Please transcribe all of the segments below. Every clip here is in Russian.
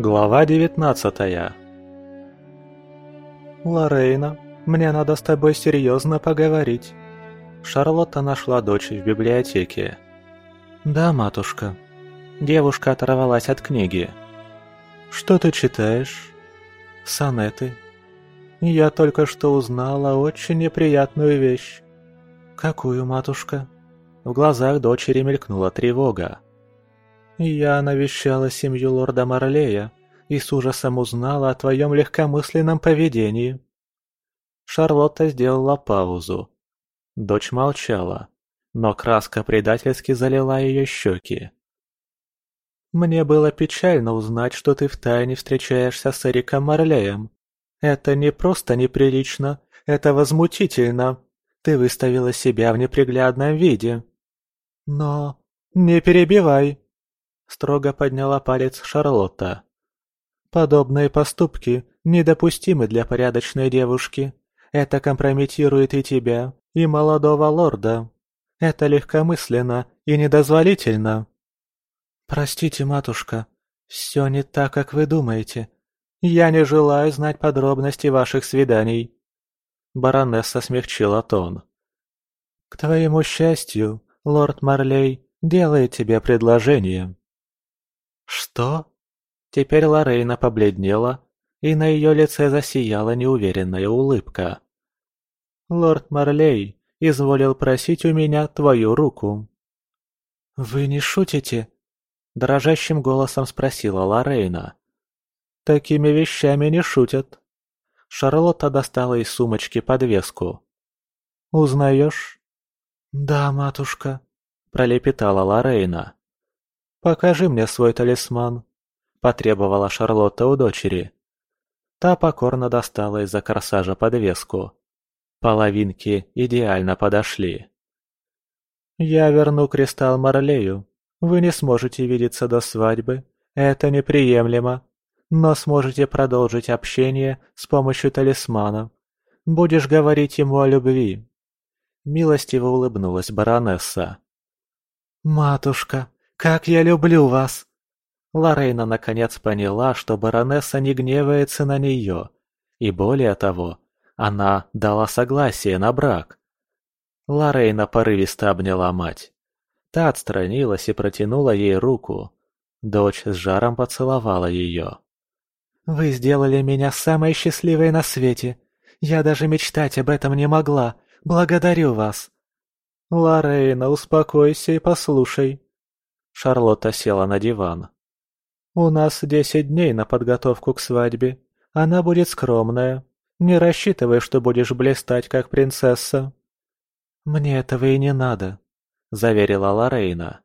Глава девятнадцатая «Лорейна, мне надо с тобой серьезно поговорить». Шарлотта нашла дочь в библиотеке. «Да, матушка». Девушка оторвалась от книги. «Что ты читаешь?» «Сонеты». «Я только что узнала очень неприятную вещь». «Какую, матушка?» В глазах дочери мелькнула тревога. «Я навещала семью лорда Марлея и с ужасом узнала о твоем легкомысленном поведении». Шарлотта сделала паузу. Дочь молчала, но краска предательски залила ее щеки. «Мне было печально узнать, что ты втайне встречаешься с Эриком Марлеем. Это не просто неприлично, это возмутительно. Ты выставила себя в неприглядном виде. «Но... не перебивай!» Строго подняла палец Шарлотта. «Подобные поступки недопустимы для порядочной девушки. Это компрометирует и тебя, и молодого лорда. Это легкомысленно и недозволительно». «Простите, матушка, все не так, как вы думаете. Я не желаю знать подробности ваших свиданий». Баронесса смягчила тон. «К твоему счастью, лорд Марлей делает тебе предложение». «Что?» Теперь Лорейна побледнела, и на ее лице засияла неуверенная улыбка. «Лорд Марлей изволил просить у меня твою руку». «Вы не шутите?» – дрожащим голосом спросила Лорейна. «Такими вещами не шутят». Шарлотта достала из сумочки подвеску. «Узнаешь?» «Да, матушка», — пролепетала Лорейна. «Покажи мне свой талисман», — потребовала Шарлотта у дочери. Та покорно достала из-за корсажа подвеску. Половинки идеально подошли. «Я верну кристалл Марлею. Вы не сможете видеться до свадьбы. Это неприемлемо. Но сможете продолжить общение с помощью талисмана. Будешь говорить ему о любви, Милостиво улыбнулась баронесса. «Матушка, как я люблю вас!» Лорейна наконец поняла, что баронесса не гневается на нее, и более того, она дала согласие на брак. Лорейна порывисто обняла мать. Та отстранилась и протянула ей руку. Дочь с жаром поцеловала ее. «Вы сделали меня самой счастливой на свете. Я даже мечтать об этом не могла, Благодарю вас!» «Лоррейна, успокойся и послушай!» Шарлотта села на диван. «У нас десять дней на подготовку к свадьбе. Она будет скромная. Не рассчитывай, что будешь блистать, как принцесса». «Мне этого и не надо», — заверила Лорейна.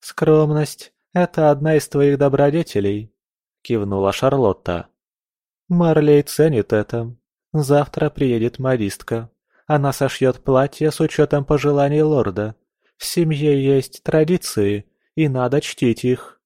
«Скромность — это одна из твоих добродетелей», — кивнула Шарлотта. «Марлей ценит это. Завтра приедет модистка. Она сошьет платье с учетом пожеланий лорда. В семье есть традиции, и надо чтить их».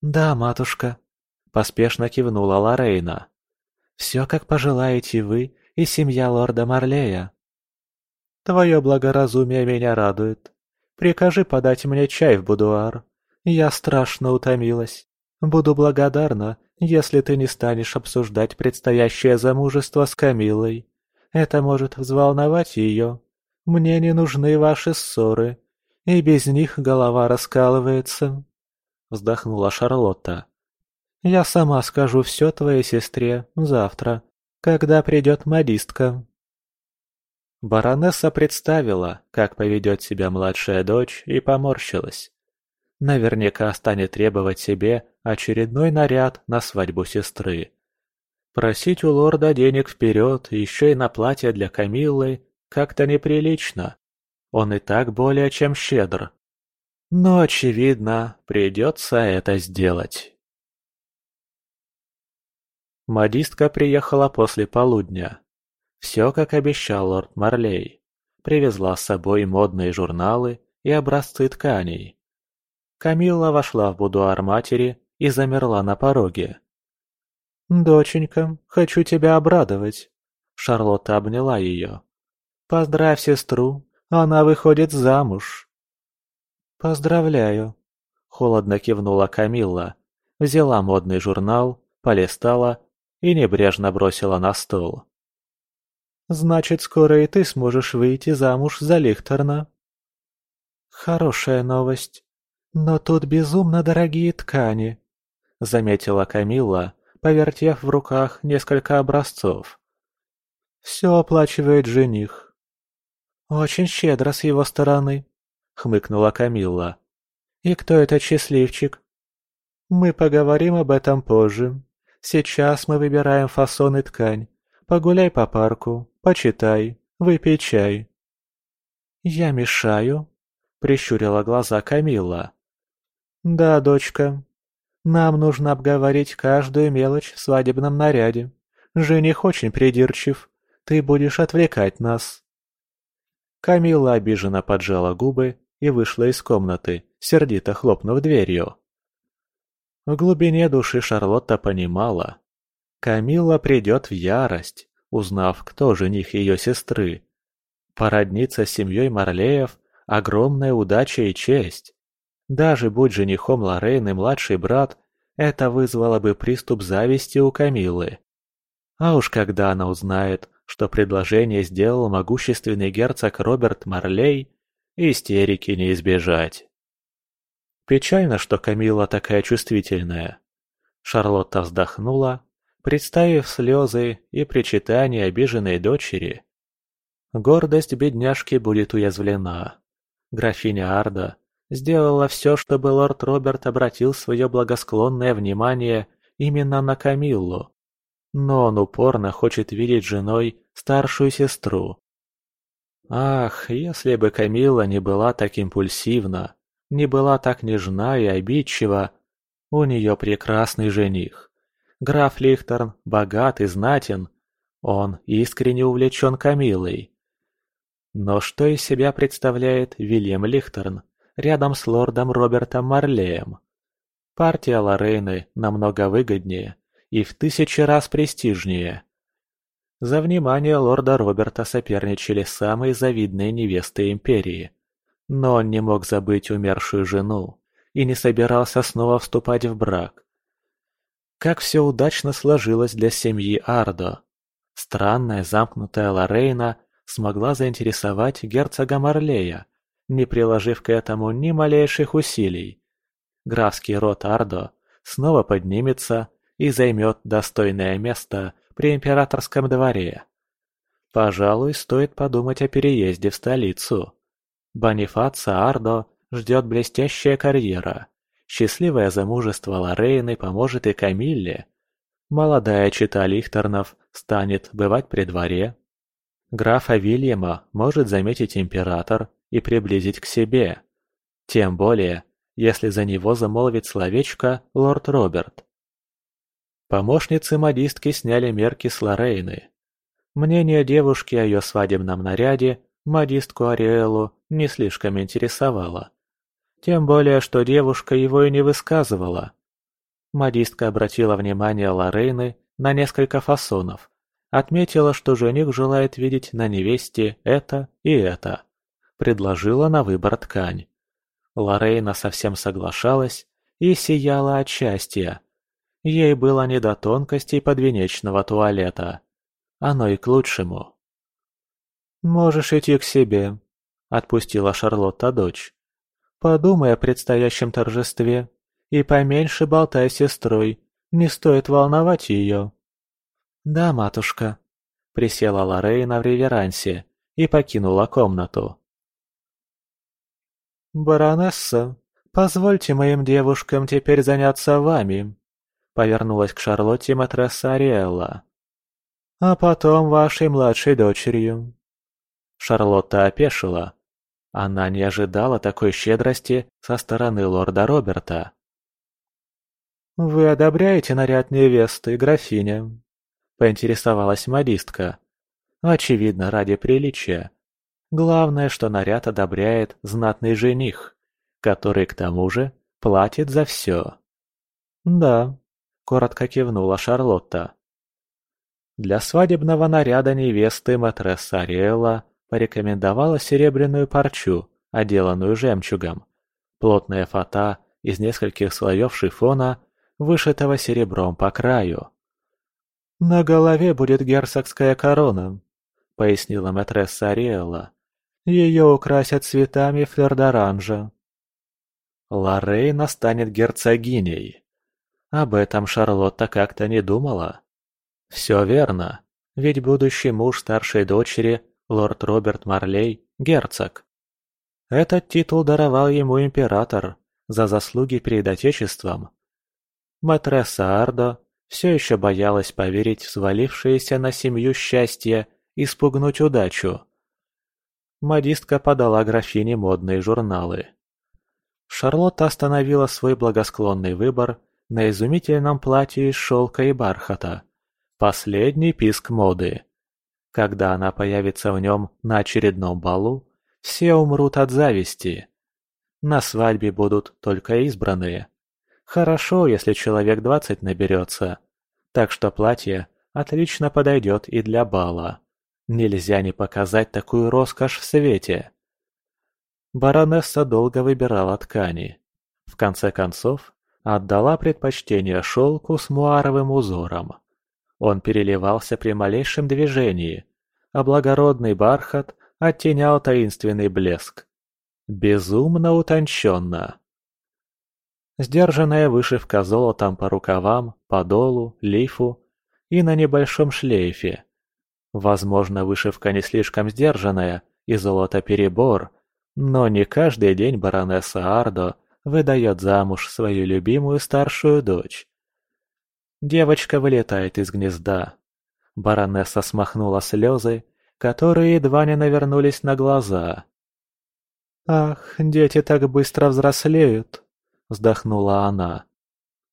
«Да, матушка», — поспешно кивнула Лорейна. «Все, как пожелаете вы и семья лорда Марлея». «Твое благоразумие меня радует. Прикажи подать мне чай в будуар. Я страшно утомилась. Буду благодарна, если ты не станешь обсуждать предстоящее замужество с Камилой. Это может взволновать ее. Мне не нужны ваши ссоры, и без них голова раскалывается», — вздохнула Шарлотта. «Я сама скажу все твоей сестре завтра, когда придет модистка». Баронесса представила, как поведет себя младшая дочь, и поморщилась. Наверняка станет требовать себе очередной наряд на свадьбу сестры. Просить у лорда денег вперед, еще и на платье для Камиллы, как-то неприлично. Он и так более чем щедр. Но, очевидно, придется это сделать. Модистка приехала после полудня. Все, как обещал лорд Марлей. Привезла с собой модные журналы и образцы тканей. Камилла вошла в будуар матери и замерла на пороге. «Доченька, хочу тебя обрадовать!» Шарлотта обняла ее. «Поздравь сестру, она выходит замуж!» «Поздравляю!» — холодно кивнула Камилла. взяла модный журнал, полистала и небрежно бросила на стол. «Значит, скоро и ты сможешь выйти замуж за Лихтерна». «Хорошая новость. Но тут безумно дорогие ткани», — заметила Камилла, повертев в руках несколько образцов. «Все оплачивает жених». «Очень щедро с его стороны», — хмыкнула Камилла. «И кто этот счастливчик?» «Мы поговорим об этом позже. Сейчас мы выбираем фасон и ткань. Погуляй по парку, почитай, выпей чай». «Я мешаю?» — прищурила глаза Камилла. «Да, дочка. Нам нужно обговорить каждую мелочь в свадебном наряде. Жених очень придирчив. Ты будешь отвлекать нас». Камила обиженно поджала губы и вышла из комнаты, сердито хлопнув дверью. В глубине души Шарлотта понимала. Камилла придет в ярость, узнав, кто жених ее сестры. Породниться с семьей Марлеев – огромная удача и честь. Даже будь женихом Лоррейн и младший брат, это вызвало бы приступ зависти у Камиллы. А уж когда она узнает, что предложение сделал могущественный герцог Роберт Марлей, истерики не избежать. Печально, что Камила такая чувствительная. Шарлотта вздохнула, представив слезы и причитания обиженной дочери. Гордость бедняжки будет уязвлена. Графиня Арда сделала все, чтобы лорд Роберт обратил свое благосклонное внимание именно на Камиллу. Но он упорно хочет видеть женой старшую сестру. Ах, если бы Камилла не была так импульсивна, не была так нежна и обидчива, у нее прекрасный жених. Граф Лихтерн богат и знатен, он искренне увлечен Камилой. Но что из себя представляет Вильям Лихтерн рядом с лордом Робертом Марлеем? Партия Лорейны намного выгоднее и в тысячи раз престижнее. За внимание лорда Роберта соперничали самые завидные невесты империи – но он не мог забыть умершую жену и не собирался снова вступать в брак. Как все удачно сложилось для семьи Ардо. Странная замкнутая Лорейна смогла заинтересовать герцога Марлея, не приложив к этому ни малейших усилий. Графский род Ардо снова поднимется и займет достойное место при императорском дворе. Пожалуй, стоит подумать о переезде в столицу. Бонифацо Ардо ждет блестящая карьера. Счастливое замужество Лорейны поможет и Камилле. Молодая чита Лихтернов станет бывать при дворе. Графа Вильяма может заметить император и приблизить к себе. Тем более, если за него замолвит словечко лорд Роберт. Помощницы модистки сняли мерки с Лорейны. Мнение девушки о ее свадебном наряде модистку Ариэлу не слишком интересовало. Тем более, что девушка его и не высказывала. Модистка обратила внимание Лорейны на несколько фасонов, отметила, что жених желает видеть на невесте это и это. Предложила на выбор ткань. Лорейна совсем соглашалась и сияла от счастья. Ей было не до тонкостей подвенечного туалета. Оно и к лучшему. «Можешь идти к себе», — отпустила Шарлотта дочь. «Подумай о предстоящем торжестве и поменьше болтай с сестрой, не стоит волновать ее». «Да, матушка», — присела Лорейна в реверансе и покинула комнату. «Баронесса, позвольте моим девушкам теперь заняться вами», — повернулась к Шарлотте матресса Ариэлла. «А потом вашей младшей дочерью. Шарлотта опешила. Она не ожидала такой щедрости со стороны лорда Роберта. «Вы одобряете наряд невесты, графиня?» – поинтересовалась модистка. Очевидно, ради приличия. Главное, что наряд одобряет знатный жених, который, к тому же, платит за все. «Да», – коротко кивнула Шарлотта. Для свадебного наряда невесты матресса Ариэла порекомендовала серебряную парчу, отделанную жемчугом. Плотная фата из нескольких слоев шифона вышитого серебром по краю. «На голове будет герцогская корона», — пояснила матресса Ариэлла. «Ее украсят цветами флердоранжа». Лоррейна станет герцогиней. Об этом Шарлотта как-то не думала. Все верно, ведь будущий муж старшей дочери, лорд Роберт Марлей, герцог. Этот титул даровал ему император за заслуги перед Отечеством. Матресса Ардо все еще боялась поверить в свалившееся на семью счастье и спугнуть удачу. Модистка подала графине модные журналы. Шарлотта остановила свой благосклонный выбор на изумительном платье из шелка и бархата. Последний писк моды. Когда она появится в нем на очередном балу, все умрут от зависти. На свадьбе будут только избранные. Хорошо, если человек двадцать наберется. Так что платье отлично подойдет и для бала. Нельзя не показать такую роскошь в свете. Баронесса долго выбирала ткани. В конце концов, отдала предпочтение шелку с муаровым узором. Он переливался при малейшем движении, а благородный бархат оттенял таинственный блеск. Безумно утонченно. Сдержанная вышивка золотом по рукавам, подолу, лифу и на небольшом шлейфе. Возможно, вышивка не слишком сдержанная и золото перебор, но не каждый день баронесса Ардо выдает замуж свою любимую старшую дочь. Девочка вылетает из гнезда. Баронесса смахнула слезы, которые едва не навернулись на глаза. «Ах, дети так быстро взрослеют!» — вздохнула она.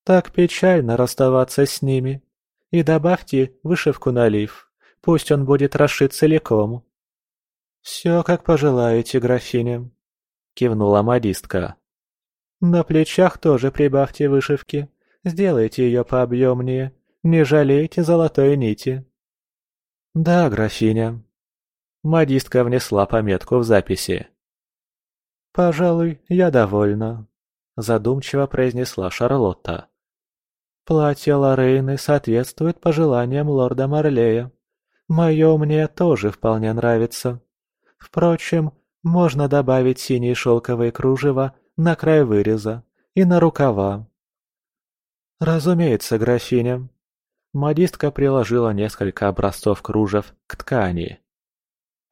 «Так печально расставаться с ними. И добавьте вышивку на лиф, пусть он будет расшит целиком». «Все, как пожелаете, графиня», — кивнула модистка. «На плечах тоже прибавьте вышивки, сделайте ее пообъемнее, не жалейте золотой нити». «Да, графиня». Модистка внесла пометку в записи. «Пожалуй, я довольна», — задумчиво произнесла Шарлотта. «Платье Лорейны соответствует пожеланиям лорда Марлея. Мое мне тоже вполне нравится. Впрочем, можно добавить синие шелковые кружева на край выреза и на рукава. Разумеется, графиня. Модистка приложила несколько образцов кружев к ткани.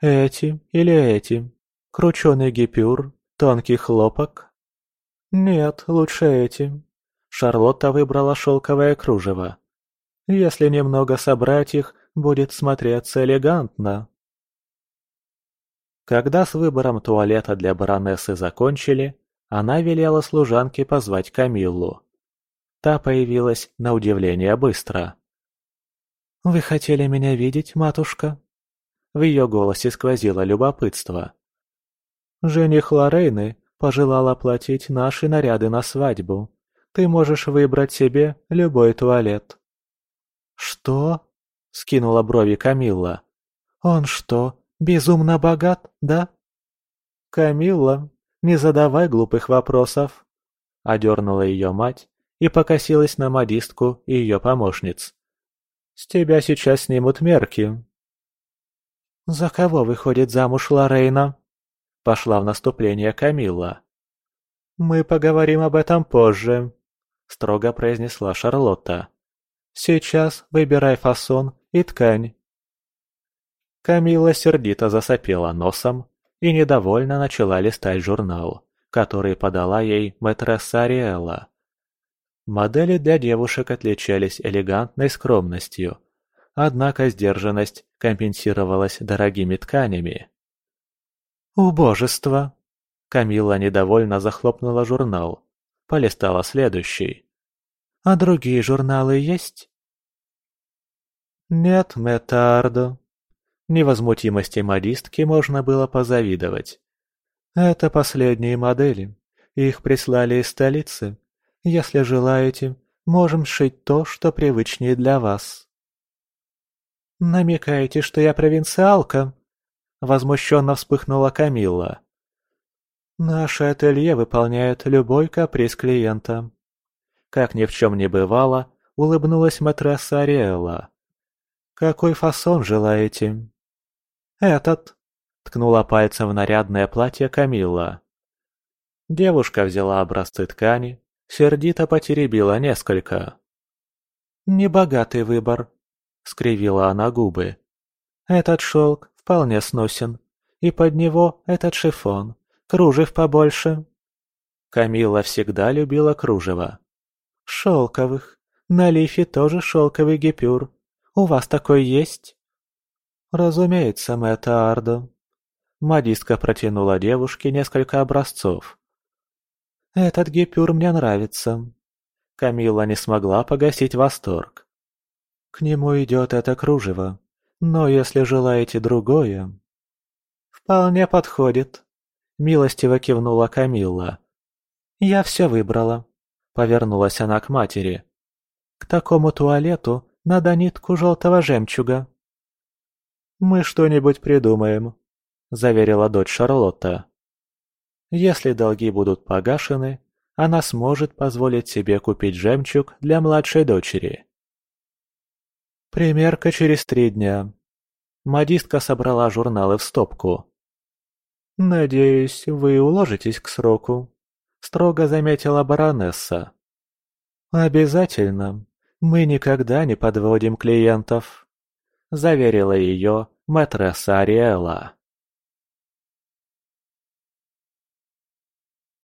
Эти или эти? Крученый гипюр, тонкий хлопок? Нет, лучше эти. Шарлотта выбрала шелковое кружево. Если немного собрать их, будет смотреться элегантно. Когда с выбором туалета для баронессы закончили, она велела служанке позвать Камиллу. Та появилась на удивление быстро. «Вы хотели меня видеть, матушка?» В ее голосе сквозило любопытство. «Жених Лорейны пожелал оплатить наши наряды на свадьбу. Ты можешь выбрать себе любой туалет». «Что?» — скинула брови Камилла. «Он что, Безумно богат, да?» «Камилла, не задавай глупых вопросов!» Одернула ее мать и покосилась на модистку и ее помощниц. «С тебя сейчас снимут мерки!» «За кого выходит замуж Лорейна?» Пошла в наступление Камилла. «Мы поговорим об этом позже», — строго произнесла Шарлотта. «Сейчас выбирай фасон и ткань. Камила сердито засопела носом и недовольно начала листать журнал, который подала ей мэтресса Ариэлла. Модели для девушек отличались элегантной скромностью, однако сдержанность компенсировалась дорогими тканями. «Убожество!» Камила недовольно захлопнула журнал, полистала следующий. «А другие журналы есть?» «Нет, Метардо», Невозмутимости модистки можно было позавидовать. Это последние модели. Их прислали из столицы. Если желаете, можем сшить то, что привычнее для вас. «Намекаете, что я провинциалка?» Возмущенно вспыхнула Камилла. «Наше ателье выполняет любой каприз клиента. Как ни в чем не бывало, улыбнулась матресса Ариэла. «Какой фасон желаете?» «Этот», — ткнула пальцем в нарядное платье Камилла. Девушка взяла образцы ткани, сердито потеребила несколько. «Небогатый выбор», — скривила она губы. «Этот шелк вполне сносен, и под него этот шифон, кружев побольше». Камилла всегда любила кружево. «Шелковых. На лифе тоже шелковый гипюр. У вас такой есть?» «Разумеется, Мэтта Ардо». Модистка протянула девушке несколько образцов. «Этот гипюр мне нравится». Камилла не смогла погасить восторг. «К нему идет это кружево, но если желаете другое...» «Вполне подходит», — милостиво кивнула Камилла. «Я все выбрала», — повернулась она к матери. «К такому туалету надо нитку желтого жемчуга». «Мы что-нибудь придумаем», — заверила дочь Шарлотта. «Если долги будут погашены, она сможет позволить себе купить жемчуг для младшей дочери». Примерка через три дня. Модистка собрала журналы в стопку. «Надеюсь, вы уложитесь к сроку», — строго заметила баронесса. «Обязательно. Мы никогда не подводим клиентов», — заверила ее мэтресса Ариэла.